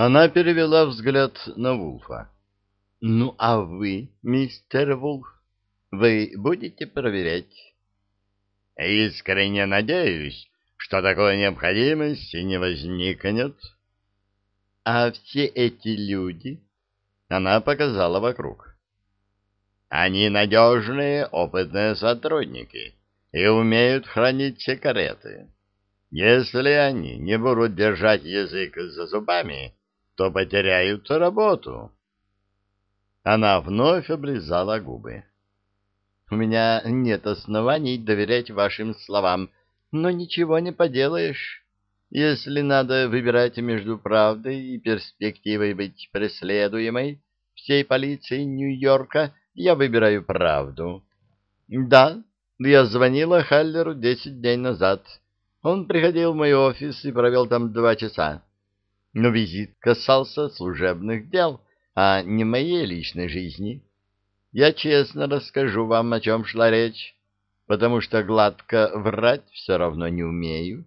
Она перевела взгляд на Вулфа. «Ну, а вы, мистер Вулф, вы будете проверять?» «Искренне надеюсь, что такой необходимости не возникнет». «А все эти люди?» Она показала вокруг. «Они надежные, опытные сотрудники и умеют хранить секреты. Если они не будут держать язык за зубами, то потеряют работу. Она вновь облизала губы. У меня нет оснований доверять вашим словам, но ничего не поделаешь. Если надо выбирать между правдой и перспективой быть преследуемой всей полицией Нью-Йорка, я выбираю правду. Да, я звонила Халлеру десять дней назад. Он приходил в мой офис и провел там два часа. Но визит касался служебных дел, а не моей личной жизни. Я честно расскажу вам, о чем шла речь, потому что гладко врать все равно не умею.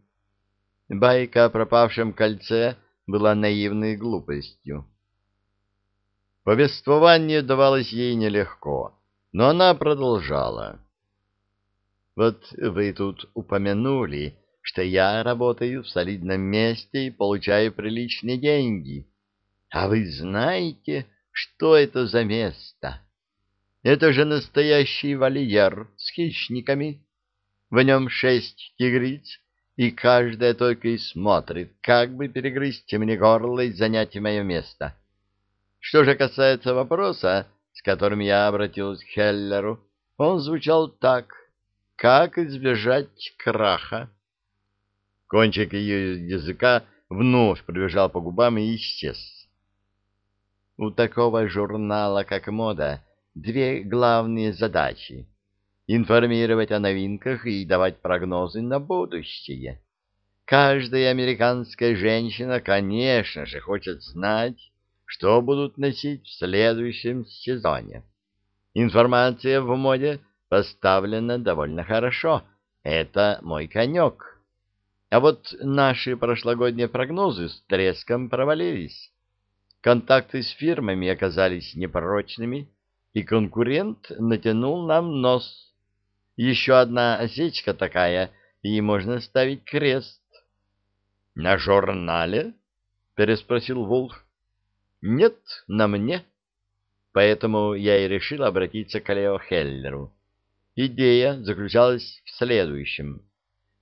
Байка о пропавшем кольце была наивной глупостью. Повествование давалось ей нелегко, но она продолжала. Вот вы тут упомянули, что я работаю в солидном месте и получаю приличные деньги. А вы знаете, что это за место? Это же настоящий вольер с хищниками. В нем шесть тигриц, и каждая только и смотрит, как бы перегрызть мне горло и занять мое место. Что же касается вопроса, с которым я обратился к Хеллеру, он звучал так как избежать краха? Кончик ее языка вновь пробежал по губам и исчез. У такого журнала, как «Мода», две главные задачи — информировать о новинках и давать прогнозы на будущее. Каждая американская женщина, конечно же, хочет знать, что будут носить в следующем сезоне. Информация в моде — поставлено довольно хорошо. Это мой конек. А вот наши прошлогодние прогнозы с треском провалились. Контакты с фирмами оказались непрочными, и конкурент натянул нам нос. Еще одна осечка такая, и можно ставить крест. — На журнале? — переспросил Вулф. — Нет, на мне. Поэтому я и решил обратиться к Лео Хеллеру. Идея заключалась в следующем.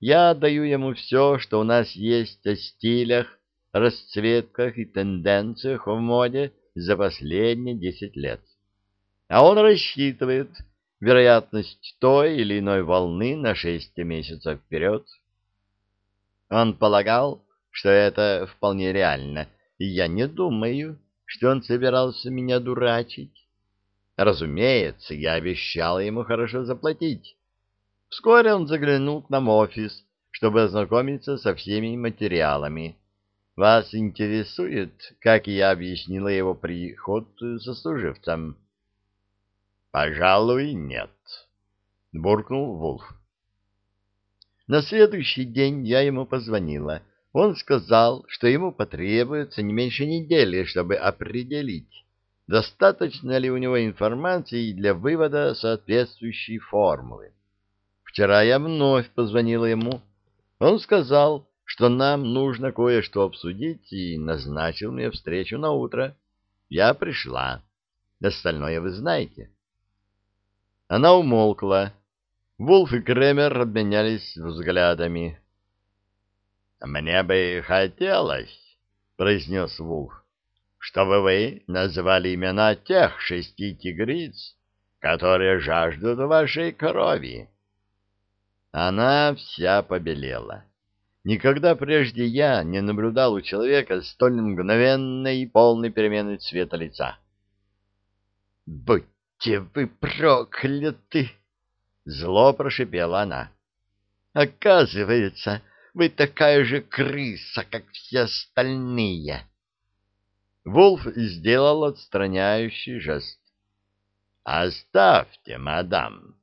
Я даю ему все, что у нас есть о стилях, расцветках и тенденциях в моде за последние десять лет. А он рассчитывает вероятность той или иной волны на шесть месяцев вперед. Он полагал, что это вполне реально, и я не думаю, что он собирался меня дурачить. Разумеется, я обещал ему хорошо заплатить. Вскоре он заглянул к нам в офис, чтобы ознакомиться со всеми материалами. Вас интересует, как я объяснила его приход сослуживцам? — Пожалуй, нет, — буркнул Вулф. На следующий день я ему позвонила. Он сказал, что ему потребуется не меньше недели, чтобы определить, достаточно ли у него информации для вывода соответствующей формулы. Вчера я вновь позвонила ему. Он сказал, что нам нужно кое-что обсудить, и назначил мне встречу на утро. Я пришла. Остальное вы знаете. Она умолкла. Вулф и Кремер обменялись взглядами. — Мне бы хотелось, — произнес Вулф, чтобы вы назвали имена тех шести тигриц, которые жаждут вашей крови. Она вся побелела. Никогда прежде я не наблюдал у человека столь мгновенной и полной перемены цвета лица. «Будьте вы прокляты!» — зло прошипела она. «Оказывается, вы такая же крыса, как все остальные!» Вулф сделал отстраняющий жест. «Оставьте, мадам.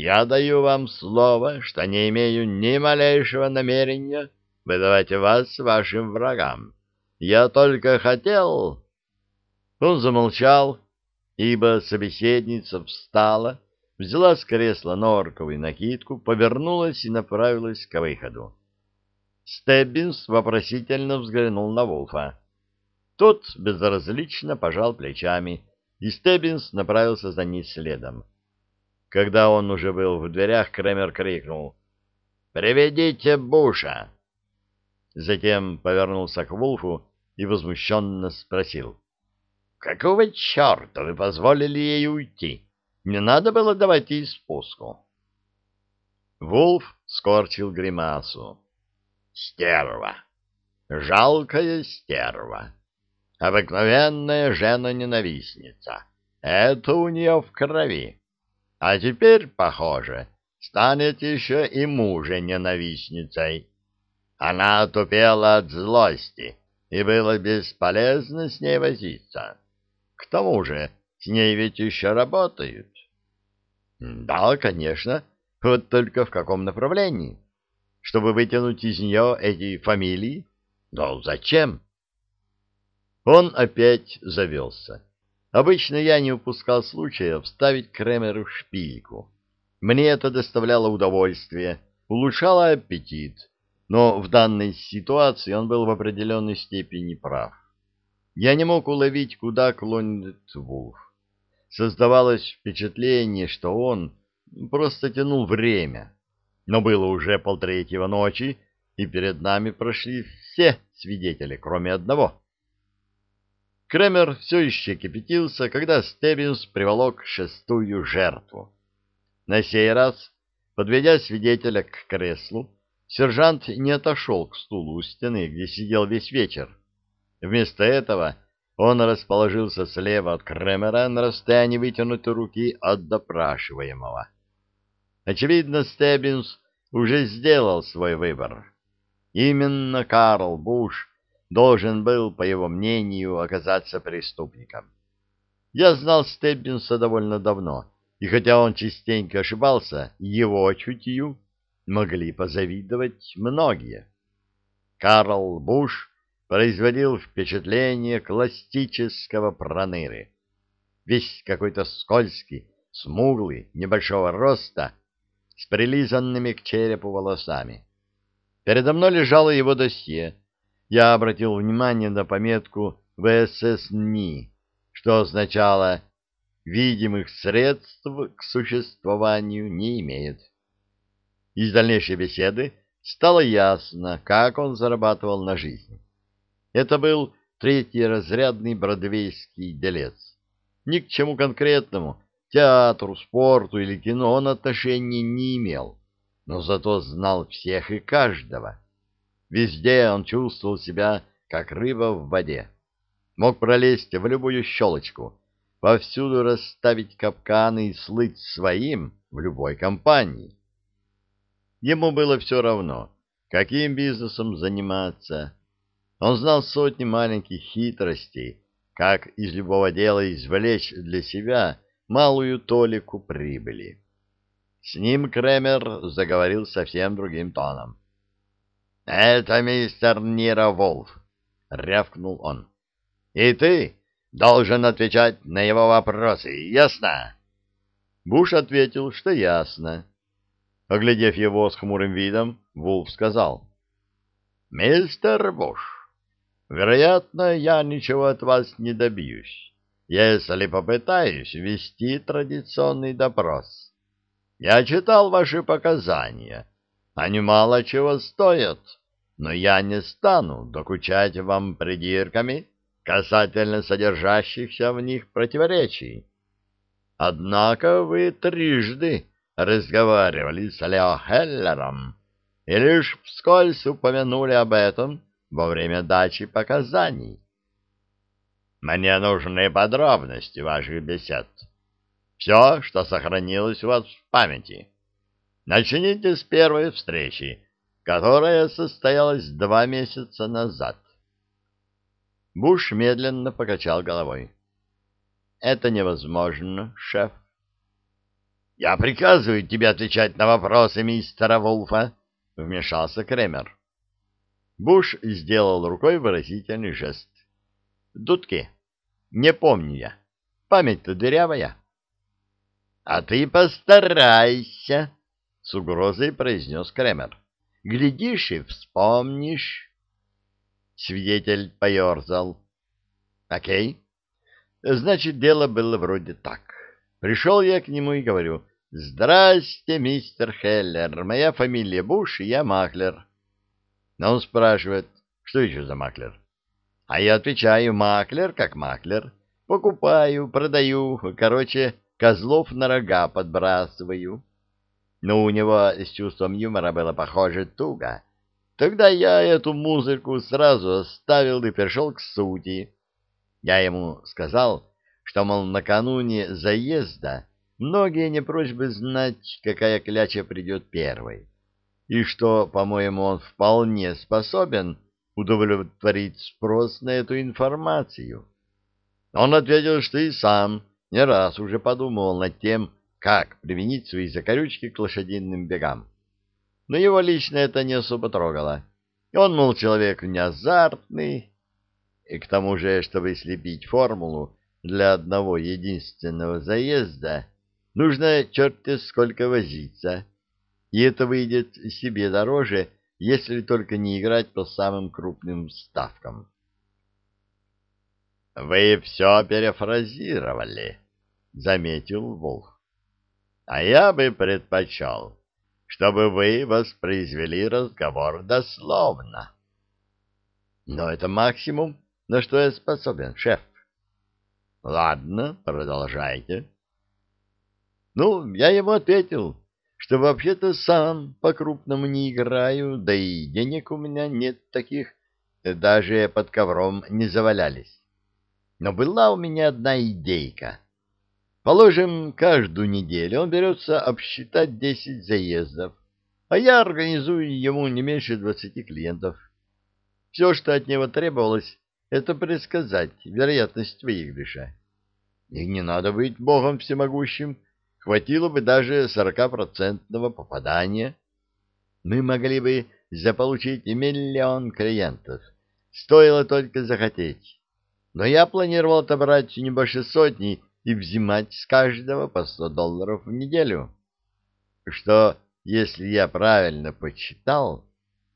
Я даю вам слово, что не имею ни малейшего намерения выдавать вас вашим врагам. Я только хотел...» Он замолчал, ибо собеседница встала, взяла с кресла норковую накидку, повернулась и направилась к выходу. Стеббинс вопросительно взглянул на Вулфа. Тот безразлично пожал плечами, и Стеббинс направился за ней следом. Когда он уже был в дверях, Кремер крикнул «Приведите Буша!» Затем повернулся к Вулфу и возмущенно спросил «Какого черта вы позволили ей уйти?» Не надо было давать ей спуску. Вулф скорчил гримасу. Стерва. Жалкая стерва. Обыкновенная жена-ненавистница. Это у нее в крови. А теперь, похоже, станет еще и мужа-ненавистницей. Она тупела от злости, и было бесполезно с ней возиться. К тому же с ней ведь еще работают. Да, конечно. Вот только в каком направлении? Чтобы вытянуть из нее эти фамилии? Да зачем? Он опять завелся. Обычно я не упускал случая вставить Кремеру шпильку. Мне это доставляло удовольствие, улучшало аппетит, но в данной ситуации он был в определенной степени прав. Я не мог уловить, куда клонит Вулф. Создавалось впечатление, что он просто тянул время. Но было уже полтретьего ночи, и перед нами прошли все свидетели, кроме одного. Кремер все еще кипятился, когда Стеббинс приволок шестую жертву. На сей раз, подведя свидетеля к креслу, сержант не отошел к стулу у стены, где сидел весь вечер. Вместо этого он расположился слева от Кремера на расстоянии вытянутой руки от допрашиваемого. Очевидно, Стеббинс уже сделал свой выбор. Именно Карл Буш должен был, по его мнению, оказаться преступником. Я знал Стеббинса довольно давно, и хотя он частенько ошибался, его чутью могли позавидовать многие. Карл Буш производил впечатление классического проныры. Весь какой-то скользкий, смуглый, небольшого роста, с прилизанными к черепу волосами. Передо мной лежало его досье. Я обратил внимание на пометку «ВСС НИ», что означало «видимых средств к существованию не имеет». Из дальнейшей беседы стало ясно, как он зарабатывал на жизнь. Это был третий разрядный бродвейский делец. Ни к чему конкретному, театру, спорту или кино он отношения не имел, но зато знал всех и каждого. Везде он чувствовал себя, как рыба в воде. Мог пролезть в любую щелочку, повсюду расставить капканы и слыть своим в любой компании. Ему было все равно, каким бизнесом заниматься, он знал сотни маленьких хитростей, как из любого дела извлечь для себя малую толику прибыли. С ним Кремер заговорил совсем другим тоном. — Это мистер Нира Волф, — рявкнул он. — И ты должен отвечать на его вопросы, ясно? Буш ответил, что ясно. Оглядев его с хмурым видом, Вулф сказал. — Мистер Буш, Вероятно, я ничего от вас не добьюсь, если попытаюсь вести традиционный допрос. Я читал ваши показания. Они мало чего стоят, но я не стану докучать вам придирками касательно содержащихся в них противоречий. Однако вы трижды разговаривали с Лео Хеллером и лишь вскользь упомянули об этом, во время дачи показаний. Мне нужны подробности ваших бесед. Все, что сохранилось у вас в памяти. Начните с первой встречи, которая состоялась два месяца назад. Буш медленно покачал головой. Это невозможно, шеф. Я приказываю тебе отвечать на вопросы мистера Вулфа, вмешался Кремер. Буш сделал рукой выразительный жест. Дудки, не помню я. Память-то дырявая. — А ты постарайся, — с угрозой произнес Кремер. — Глядишь и вспомнишь. Свидетель поерзал. — Окей. Значит, дело было вроде так. Пришел я к нему и говорю, «Здрасте, мистер Хеллер, моя фамилия Буш, и я маклер». Но он спрашивает, что еще за маклер? А я отвечаю, маклер как маклер. Покупаю, продаю, короче, козлов на рога подбрасываю. Но у него с чувством юмора было похоже туго. Тогда я эту музыку сразу оставил и перешел к сути. Я ему сказал, что, мол, накануне заезда многие не прочь бы знать, какая кляча придет первой, и что, по-моему, он вполне способен удовлетворить спрос на эту информацию. Он ответил, что и сам не раз уже подумывал над тем, как применить свои закорючки к лошадиным бегам. Но его лично это не особо трогало. Он, мол, человек не азартный, и к тому же, чтобы слепить формулу, для одного единственного заезда нужно черт сколько возиться, и это выйдет себе дороже, если только не играть по самым крупным ставкам. «Вы все перефразировали», — заметил Волх. «А я бы предпочел, чтобы вы воспроизвели разговор дословно». «Но это максимум, на что я способен, шеф». Ладно, продолжайте. Ну, я ему ответил, что вообще-то сам по-крупному не играю, да и денег у меня нет таких, даже под ковром не завалялись. Но была у меня одна идейка. Положим, каждую неделю он берется обсчитать десять заездов, а я организую ему не меньше двадцати клиентов. Все, что от него требовалось, это предсказать вероятность выигрыша. И не надо быть богом всемогущим, хватило бы даже сорокапроцентного попадания. Мы могли бы заполучить миллион клиентов, стоило только захотеть. Но я планировал отобрать не больше сотни и взимать с каждого по сто долларов в неделю. Что, если я правильно подсчитал,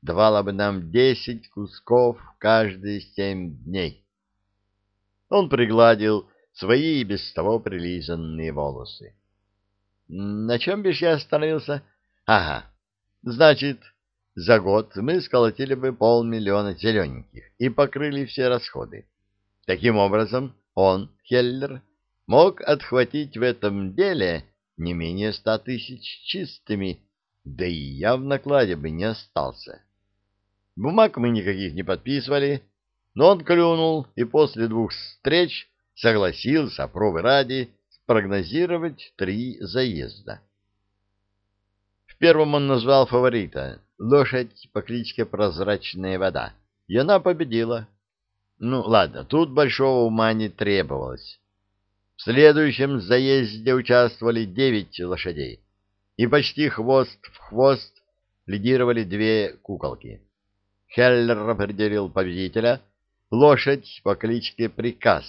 давало бы нам десять кусков каждые семь дней. Он пригладил свои и без того прилизанные волосы. На чем бишь я остановился? Ага, значит, за год мы сколотили бы полмиллиона зелененьких и покрыли все расходы. Таким образом, он, Хеллер, мог отхватить в этом деле не менее ста тысяч чистыми, да и я в накладе бы не остался. Бумаг мы никаких не подписывали, но он клюнул, и после двух встреч согласился, пробы ради, прогнозировать три заезда. В первом он назвал фаворита — лошадь по кличке Прозрачная вода, и она победила. Ну, ладно, тут большого ума не требовалось. В следующем заезде участвовали девять лошадей, и почти хвост в хвост лидировали две куколки. Хеллер определил победителя лошадь по кличке Приказ.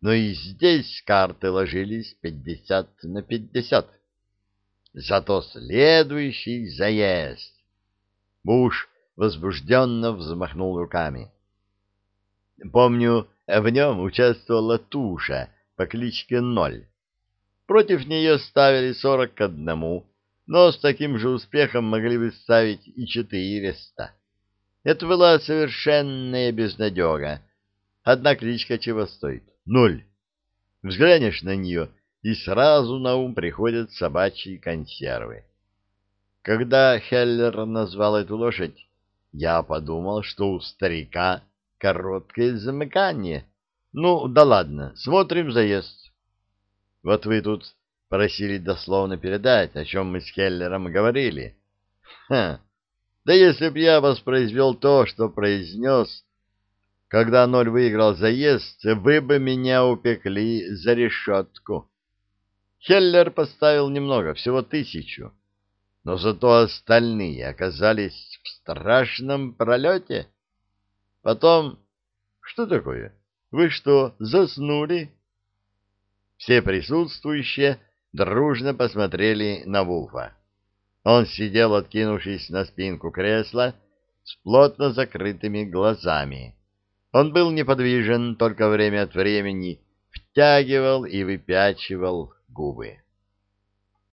Но и здесь карты ложились пятьдесят на пятьдесят. Зато следующий заезд. Буш возбужденно взмахнул руками. Помню, в нем участвовала туша по кличке Ноль. Против нее ставили сорок к одному, но с таким же успехом могли бы ставить и четыреста. Это была совершенная безнадега. Одна кличка чего стоит? Ноль. Взглянешь на нее, и сразу на ум приходят собачьи консервы. Когда Хеллер назвал эту лошадь, я подумал, что у старика короткое замыкание. Ну, да ладно, смотрим заезд. Вот вы тут просили дословно передать, о чем мы с Хеллером говорили. Ха! Да если б я воспроизвел то, что произнес, когда ноль выиграл заезд, вы бы меня упекли за решетку. Хеллер поставил немного, всего тысячу, но зато остальные оказались в страшном пролете? Потом... Что такое? Вы что, заснули? Все присутствующие дружно посмотрели на Вулфа. Он сидел, откинувшись на спинку кресла, с плотно закрытыми глазами. Он был неподвижен, только время от времени втягивал и выпячивал губы.